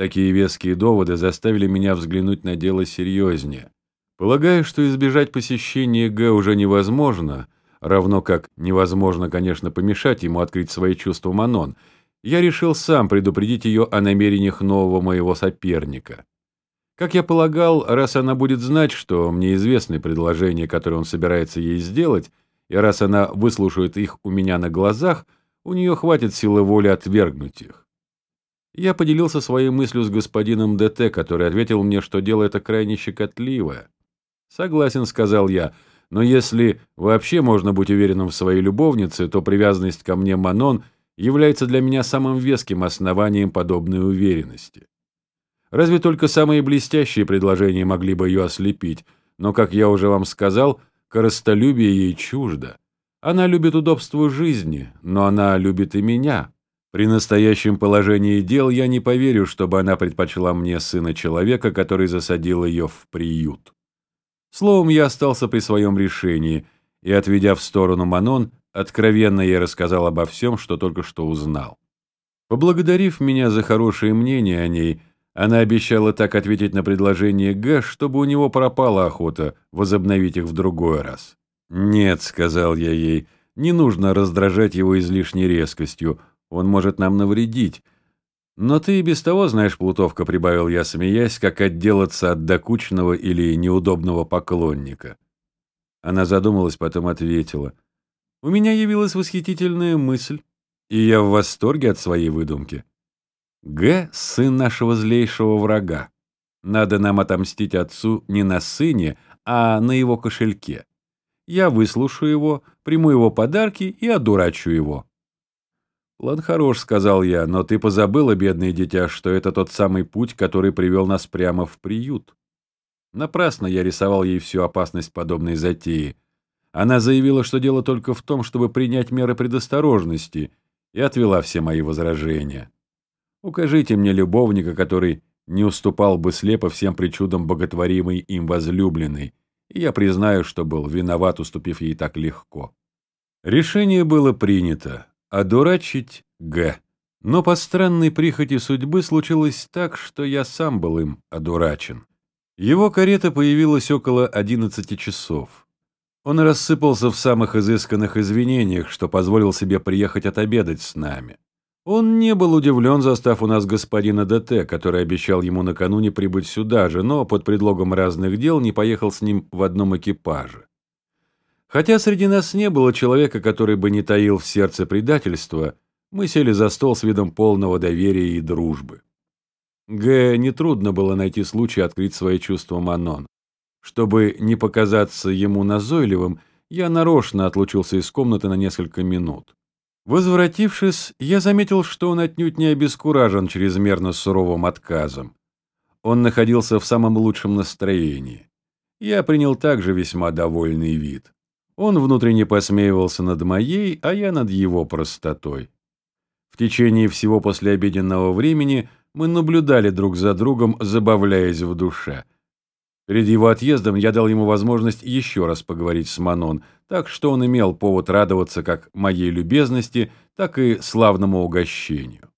Такие веские доводы заставили меня взглянуть на дело серьезнее. Полагаю, что избежать посещения Г уже невозможно, равно как невозможно, конечно, помешать ему открыть свои чувства Манон, я решил сам предупредить ее о намерениях нового моего соперника. Как я полагал, раз она будет знать, что мне известны предложения, которые он собирается ей сделать, и раз она выслушает их у меня на глазах, у нее хватит силы воли отвергнуть их. Я поделился своей мыслью с господином ДТ, который ответил мне, что дело это крайне щекотливое. «Согласен», — сказал я, — «но если вообще можно быть уверенным в своей любовнице, то привязанность ко мне Манон является для меня самым веским основанием подобной уверенности. Разве только самые блестящие предложения могли бы ее ослепить, но, как я уже вам сказал, корыстолюбие ей чуждо. Она любит удобство жизни, но она любит и меня». При настоящем положении дел я не поверю, чтобы она предпочла мне сына человека, который засадил ее в приют. Словом, я остался при своем решении, и, отведя в сторону Манон, откровенно ей рассказал обо всем, что только что узнал. Поблагодарив меня за хорошее мнение о ней, она обещала так ответить на предложение Г, чтобы у него пропала охота возобновить их в другой раз. «Нет», — сказал я ей, — «не нужно раздражать его излишней резкостью, он может нам навредить. Но ты и без того знаешь, Плутовка, прибавил я, смеясь, как отделаться от докучного или неудобного поклонника. Она задумалась, потом ответила. У меня явилась восхитительная мысль, и я в восторге от своей выдумки. Г — сын нашего злейшего врага. Надо нам отомстить отцу не на сыне, а на его кошельке. Я выслушаю его, приму его подарки и одурачу его. «План хорош», — сказал я, — «но ты позабыла, бедное дитя, что это тот самый путь, который привел нас прямо в приют». Напрасно я рисовал ей всю опасность подобной затеи. Она заявила, что дело только в том, чтобы принять меры предосторожности, и отвела все мои возражения. Укажите мне любовника, который не уступал бы слепо всем причудам боготворимой им возлюбленной, и я признаю, что был виноват, уступив ей так легко. Решение было принято одурачить Г. Но по странной прихоти судьбы случилось так, что я сам был им одурачен. Его карета появилась около 11 часов. Он рассыпался в самых изысканных извинениях, что позволил себе приехать отобедать с нами. Он не был удивлен, застав у нас господина ДТ, который обещал ему накануне прибыть сюда же, но под предлогом разных дел не поехал с ним в одном экипаже. Хотя среди нас не было человека, который бы не таил в сердце предательства, мы сели за стол с видом полного доверия и дружбы. Г. нетрудно было найти случай открыть свои чувства Манон. Чтобы не показаться ему назойливым, я нарочно отлучился из комнаты на несколько минут. Возвратившись, я заметил, что он отнюдь не обескуражен чрезмерно суровым отказом. Он находился в самом лучшем настроении. Я принял также весьма довольный вид. Он внутренне посмеивался над моей, а я над его простотой. В течение всего послеобеденного времени мы наблюдали друг за другом, забавляясь в душе. Перед его отъездом я дал ему возможность еще раз поговорить с Манон, так что он имел повод радоваться как моей любезности, так и славному угощению.